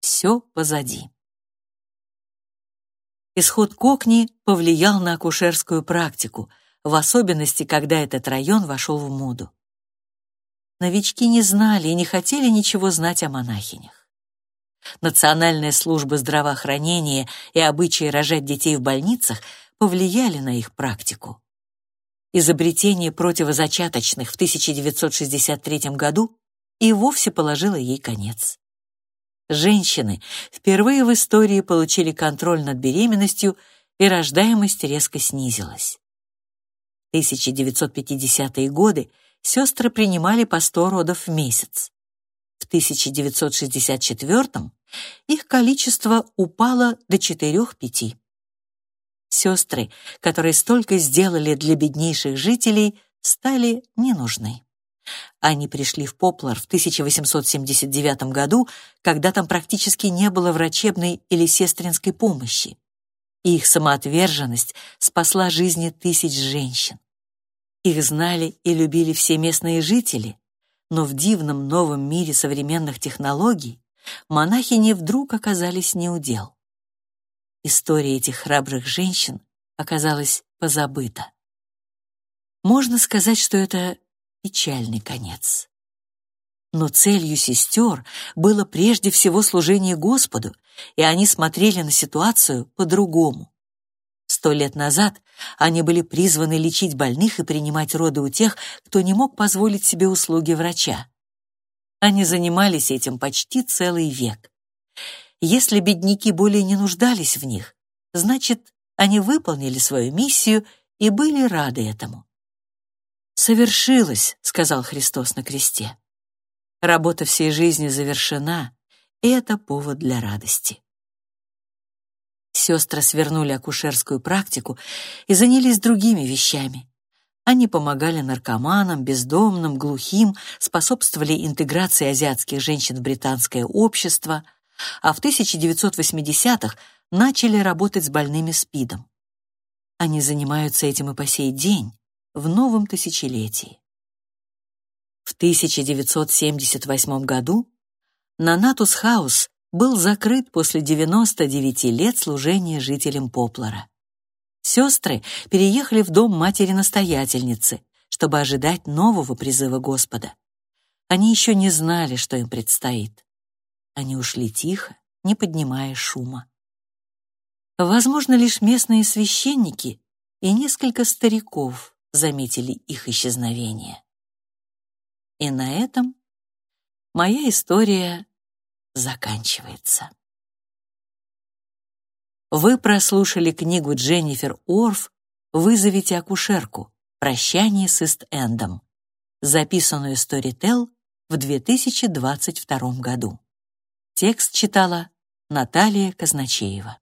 Все позади. Исход Кокни повлиял на акушерскую практику, в особенности, когда этот район вошел в моду. Новички не знали и не хотели ничего знать о монахинях. Национальная служба здравоохранения и обычаи рожать детей в больницах повлияли на их практику. Изобретение противозачаточных в 1963 году и вовсе положило ей конец женщины впервые в истории получили контроль над беременностью, и рождаемость резко снизилась. В 1950-е годы сестры принимали по 100 родов в месяц. В 1964 их количество упало до 4-5. Сестры, которые столько сделали для беднейших жителей, стали не нужны. Они пришли в Поплар в 1879 году, когда там практически не было врачебной или сестринской помощи. Их самоотверженность спасла жизни тысяч женщин. Их знали и любили все местные жители, но в дивном новом мире современных технологий монахини вдруг оказались неудел. История этих храбрых женщин оказалась позабыта. Можно сказать, что это печальный конец. Но целью сестер было прежде всего служение Господу, и они смотрели на ситуацию по-другому. Сто лет назад они были призваны лечить больных и принимать роды у тех, кто не мог позволить себе услуги врача. Они занимались этим почти целый век. Если бедняки более не нуждались в них, значит, они выполнили свою миссию и были рады этому. «Совершилось», — сказал Христос на кресте. Работа всей жизни завершена, и это повод для радости. Сестры свернули акушерскую практику и занялись другими вещами. Они помогали наркоманам, бездомным, глухим, способствовали интеграции азиатских женщин в британское общество, а в 1980-х начали работать с больными СПИДом. Они занимаются этим и по сей день, в новом тысячелетии. В 1978 году Нанатус Хаус был закрыт после 99 лет служения жителям Поплара. Сестры переехали в дом матери-настоятельницы, чтобы ожидать нового призыва Господа. Они еще не знали, что им предстоит. Они ушли тихо, не поднимая шума. Возможно, лишь местные священники и несколько стариков заметили их исчезновение. И на этом моя история заканчивается. Вы прослушали книгу Дженнифер Орф «Вызовите акушерку. Прощание с Ист-Эндом», записанную Storytel в 2022 году. Текст читала Наталья Казначеева.